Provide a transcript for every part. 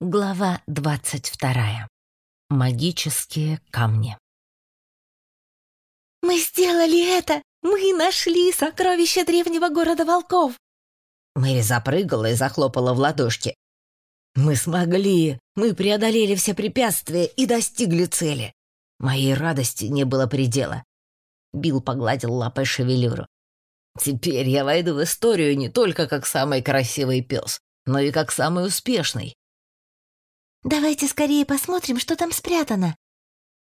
Глава двадцать вторая. Магические камни. «Мы сделали это! Мы нашли сокровища древнего города волков!» Мэри запрыгала и захлопала в ладошки. «Мы смогли! Мы преодолели все препятствия и достигли цели!» Моей радости не было предела. Билл погладил лапой шевелюру. «Теперь я войду в историю не только как самый красивый пес, но и как самый успешный. «Давайте скорее посмотрим, что там спрятано».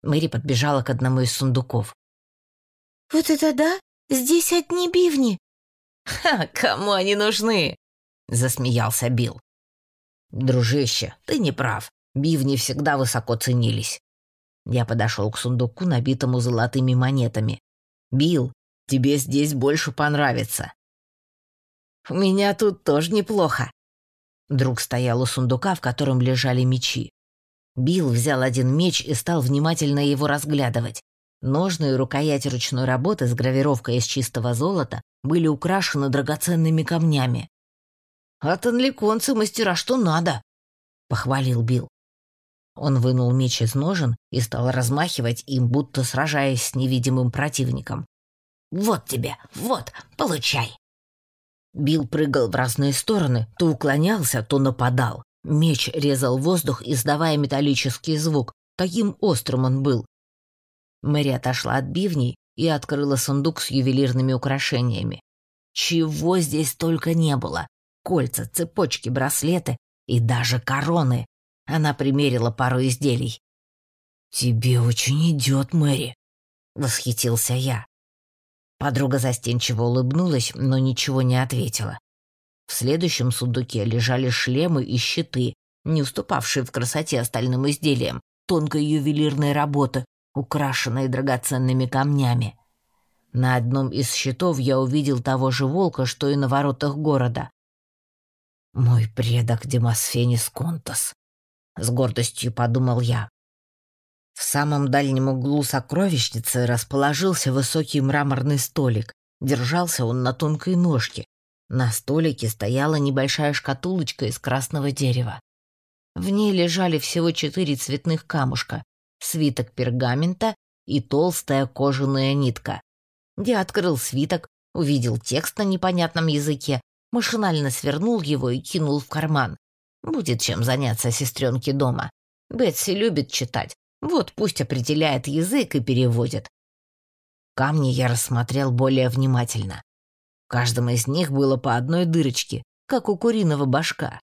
Мэри подбежала к одному из сундуков. «Вот это да! Здесь одни бивни!» «Ха, кому они нужны?» — засмеялся Билл. «Дружище, ты не прав. Бивни всегда высоко ценились». Я подошел к сундуку, набитому золотыми монетами. «Билл, тебе здесь больше понравится». «У меня тут тоже неплохо», Друг стоял у сундука, в котором лежали мечи. Билл взял один меч и стал внимательно его разглядывать. Ножны и рукоять ручной работы с гравировкой из чистого золота были украшены драгоценными камнями. «А танликонцы мастера что надо!» — похвалил Билл. Он вынул меч из ножен и стал размахивать им, будто сражаясь с невидимым противником. «Вот тебе, вот, получай!» Билл прыгал в разные стороны, то уклонялся, то нападал. Меч резал воздух, издавая металлический звук. Таким острым он был. Мэри отошла от бивней и открыла сундук с ювелирными украшениями. Чего здесь только не было. Кольца, цепочки, браслеты и даже короны. Она примерила пару изделий. «Тебе очень идет, Мэри», — восхитился я. Подруга застенчиво улыбнулась, но ничего не ответила. В следующем сундуке лежали шлемы и щиты, не уступавшие в красоте остальным изделиям, тонкой ювелирной работы, украшенные драгоценными камнями. На одном из щитов я увидел того же волка, что и на воротах города. «Мой предок Демосфенис Контас», — с гордостью подумал я. В самом дальнем углу сокровищницы расположился высокий мраморный столик. Держался он на тонкой ножке. На столике стояла небольшая шкатулочка из красного дерева. В ней лежали всего четыре цветных камушка, свиток пергамента и толстая кожаная нитка. Я открыл свиток, увидел текст на непонятном языке, машинально свернул его и кинул в карман. Будет чем заняться сестренке дома. Бетси любит читать, вот пусть определяет язык и переводит. Камни я рассмотрел более внимательно. В каждом из них было по одной дырочке, как у куриного башка.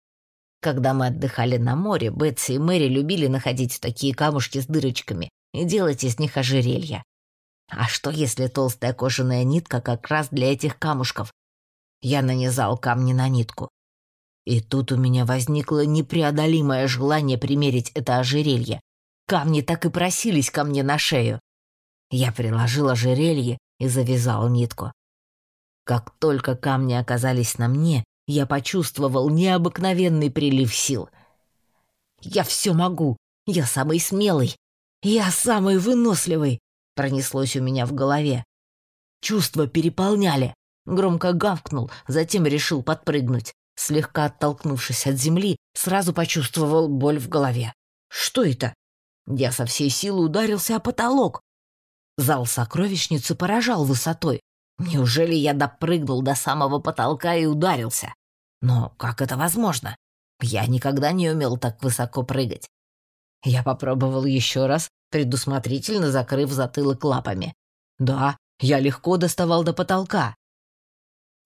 Когда мы отдыхали на море, Бетси и Мэри любили находить такие камушки с дырочками и делать из них ожерелья. А что, если толстая кожаная нитка как раз для этих камушков? Я нанизал камни на нитку. И тут у меня возникло непреодолимое желание примерить это ожерелье, Камни так и просились ко мне на шею. Я приложил ожерелье и завязал нитку. Как только камни оказались на мне, я почувствовал необыкновенный прилив сил. «Я все могу! Я самый смелый! Я самый выносливый!» пронеслось у меня в голове. Чувства переполняли. Громко гавкнул, затем решил подпрыгнуть. Слегка оттолкнувшись от земли, сразу почувствовал боль в голове. Что это? Я со всей силы ударился о потолок. Зал сокровищницы поражал высотой. Неужели я допрыгнул до самого потолка и ударился? Но как это возможно? Я никогда не умел так высоко прыгать. Я попробовал еще раз, предусмотрительно закрыв затылок лапами. Да, я легко доставал до потолка.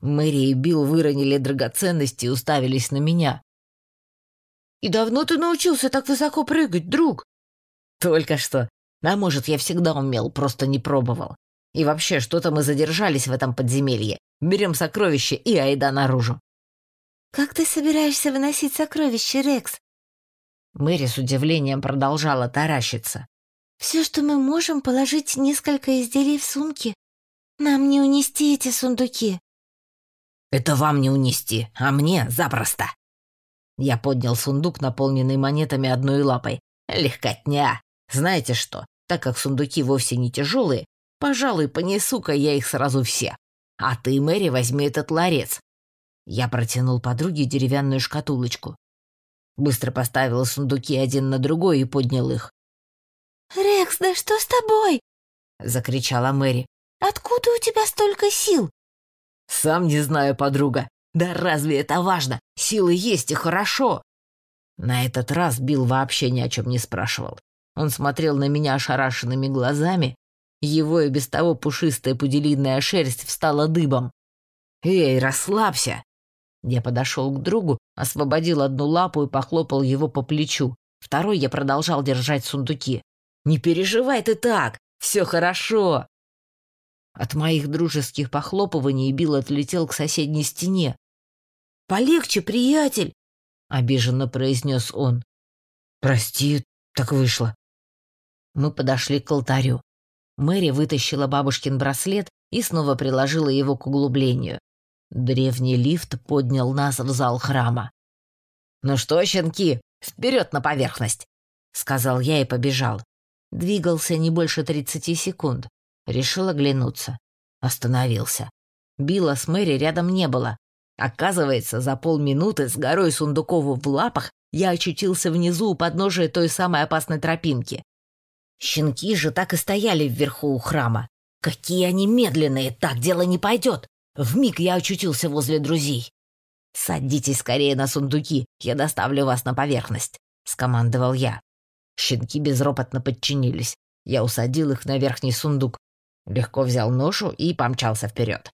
Мэри и Билл выронили драгоценности и уставились на меня. «И давно ты научился так высоко прыгать, друг?» Только что. А может, я всегда умел, просто не пробовал. И вообще, что-то мы задержались в этом подземелье. Берем сокровища и айда наружу. «Как ты собираешься выносить сокровища, Рекс?» Мэри с удивлением продолжала таращиться. «Все, что мы можем, положить несколько изделий в сумки. Нам не унести эти сундуки». «Это вам не унести, а мне запросто». Я поднял сундук, наполненный монетами одной лапой. «Легкотня!» Знаете что, так как сундуки вовсе не тяжелые, пожалуй, понесу-ка я их сразу все. А ты, Мэри, возьми этот ларец. Я протянул подруге деревянную шкатулочку. Быстро поставил сундуки один на другой и поднял их. «Рекс, да что с тобой?» — закричала Мэри. «Откуда у тебя столько сил?» «Сам не знаю, подруга. Да разве это важно? Силы есть и хорошо!» На этот раз Билл вообще ни о чем не спрашивал. Он смотрел на меня ошарашенными глазами. Его и без того пушистая пуделиная шерсть встала дыбом. «Эй, расслабься!» Я подошел к другу, освободил одну лапу и похлопал его по плечу. Второй я продолжал держать сундуки. «Не переживай ты так! Все хорошо!» От моих дружеских похлопываний Билл отлетел к соседней стене. «Полегче, приятель!» — обиженно произнес он. «Прости, так вышло». Мы подошли к алтарю. Мэри вытащила бабушкин браслет и снова приложила его к углублению. Древний лифт поднял нас в зал храма. «Ну что, щенки, вперед на поверхность!» — сказал я и побежал. Двигался не больше тридцати секунд. Решил оглянуться. Остановился. Билла с Мэри рядом не было. Оказывается, за полминуты с горой сундуков в лапах я очутился внизу у подножия той самой опасной тропинки. Щенки же так и стояли вверху у храма. Какие они медленные, так дело не пойдет. Вмиг я очутился возле друзей. «Садитесь скорее на сундуки, я доставлю вас на поверхность», — скомандовал я. Щенки безропотно подчинились. Я усадил их на верхний сундук, легко взял ношу и помчался вперед.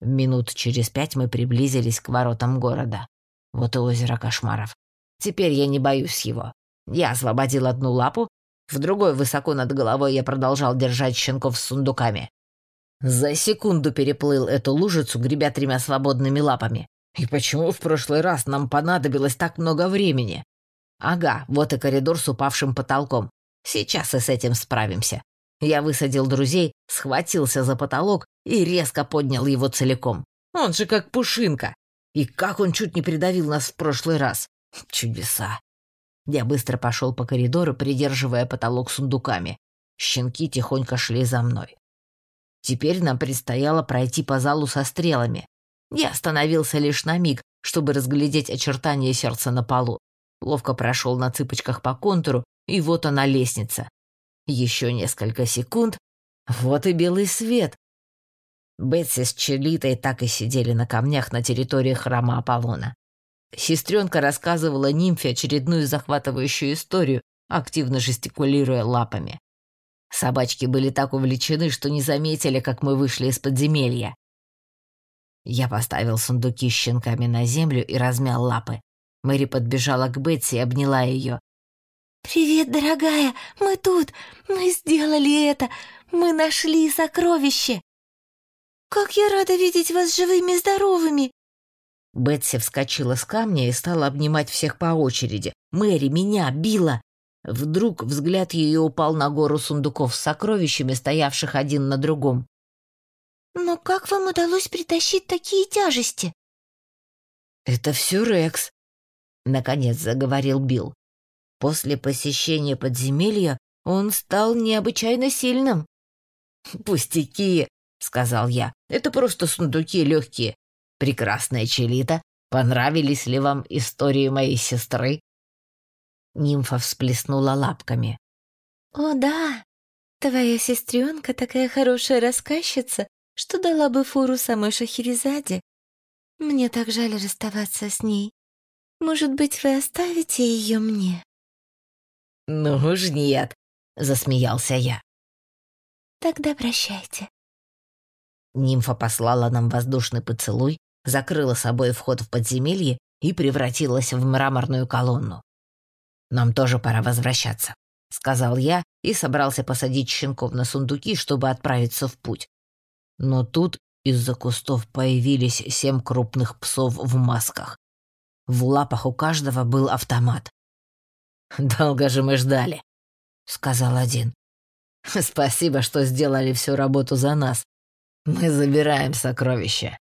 Минут через пять мы приблизились к воротам города. Вот и озеро кошмаров. Теперь я не боюсь его. Я освободил одну лапу, в другой высоко над головой я продолжал держать щенков с сундуками. За секунду переплыл эту лужицу, гребя тремя свободными лапами. И почему в прошлый раз нам понадобилось так много времени? Ага, вот и коридор с упавшим потолком. Сейчас и с этим справимся. Я высадил друзей, схватился за потолок и резко поднял его целиком. Он же как пушинка. И как он чуть не придавил нас в прошлый раз. Чудеса. Я быстро пошел по коридору, придерживая потолок сундуками. Щенки тихонько шли за мной. Теперь нам предстояло пройти по залу со стрелами. Я остановился лишь на миг, чтобы разглядеть очертания сердца на полу. Ловко прошел на цыпочках по контуру, и вот она лестница. Еще несколько секунд. Вот и белый свет. Бетси с Челитой так и сидели на камнях на территории храма Аполлона. Сестренка рассказывала нимфе очередную захватывающую историю, активно жестикулируя лапами. Собачки были так увлечены, что не заметили, как мы вышли из подземелья. Я поставил сундуки с щенками на землю и размял лапы. Мэри подбежала к Бетси и обняла ее. «Привет, дорогая! Мы тут! Мы сделали это! Мы нашли сокровище!» «Как я рада видеть вас живыми и здоровыми!» Бетси вскочила с камня и стала обнимать всех по очереди. Мэри, меня, Билла. Вдруг взгляд ее упал на гору сундуков с сокровищами, стоявших один на другом. «Но как вам удалось притащить такие тяжести?» «Это все Рекс», — наконец заговорил Билл. После посещения подземелья он стал необычайно сильным. «Пустяки», — сказал я, — «это просто сундуки легкие. Прекрасная Челита, понравились ли вам истории моей сестры?» Нимфа всплеснула лапками. «О, да! Твоя сестренка такая хорошая рассказчица, что дала бы фуру самой Шахерезаде. Мне так жаль расставаться с ней. Может быть, вы оставите ее мне?» «Ну уж нет», — засмеялся я. «Тогда прощайте». Нимфа послала нам воздушный поцелуй, закрыла собой вход в подземелье и превратилась в мраморную колонну. «Нам тоже пора возвращаться», — сказал я и собрался посадить щенков на сундуки, чтобы отправиться в путь. Но тут из-за кустов появились семь крупных псов в масках. В лапах у каждого был автомат. «Долго же мы ждали», — сказал один. «Спасибо, что сделали всю работу за нас. Мы забираем сокровища».